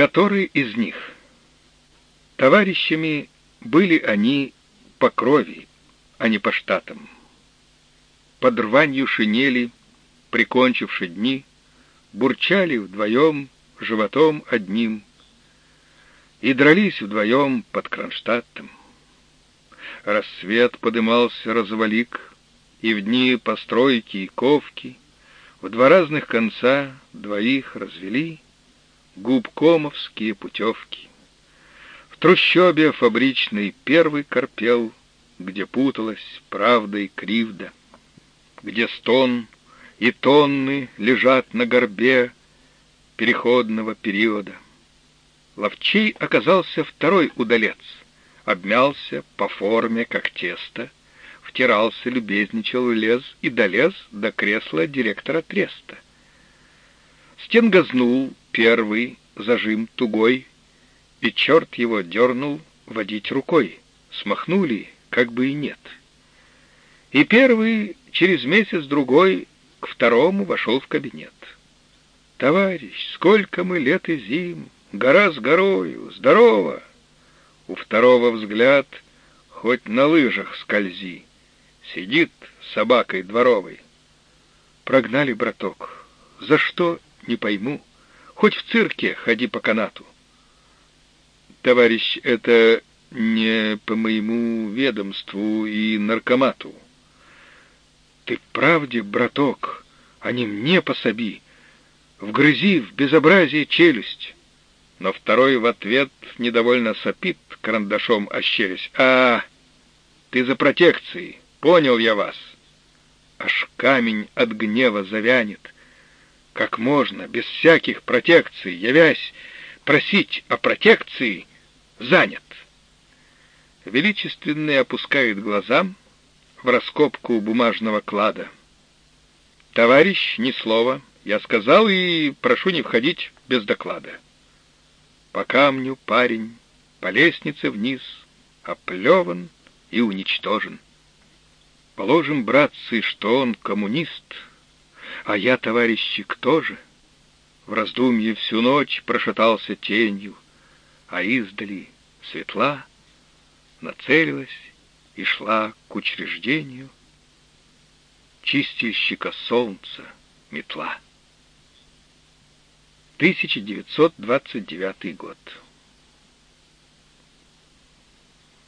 Который из них? Товарищами были они по крови, а не по штатам. Под рванью шинели, прикончивши дни, бурчали вдвоем, животом одним, и дрались вдвоем под Кронштадтом. Рассвет подымался развалик, и в дни постройки и ковки в два разных конца двоих развели губкомовские путевки. В трущобе фабричный первый корпел, где путалась правда и кривда, где стон и тонны лежат на горбе переходного периода. Ловчей оказался второй удалец, обмялся по форме, как тесто, втирался, любезничал, лез и долез до кресла директора треста. Стен газнул первый, зажим тугой, и черт его дернул водить рукой. Смахнули, как бы и нет. И первый через месяц-другой к второму вошел в кабинет. «Товарищ, сколько мы лет и зим, гора с горою, здорово!» У второго взгляд хоть на лыжах скользи, сидит собакой дворовой. Прогнали, браток, за что, не пойму, хоть в цирке ходи по канату. Товарищ, это не по моему ведомству и наркомату. Ты правде, браток, а не мне пособи. Вгрызи в безобразие челюсть. Но второй в ответ недовольно сопит карандашом ощерясь. А, ты за протекции, понял я вас. Аж камень от гнева завянет. Как можно, без всяких протекций, явясь, просить о протекции, занят. Величественный опускает глазам, в раскопку бумажного клада. «Товарищ, ни слова. Я сказал и прошу не входить без доклада». По камню парень, по лестнице вниз, оплеван и уничтожен. Положим, братцы, что он коммунист, а я, товарищи, кто же? В раздумье всю ночь прошатался тенью, а издали светла нацелилась и шла к учреждению чистильщика солнца метла. 1929 год.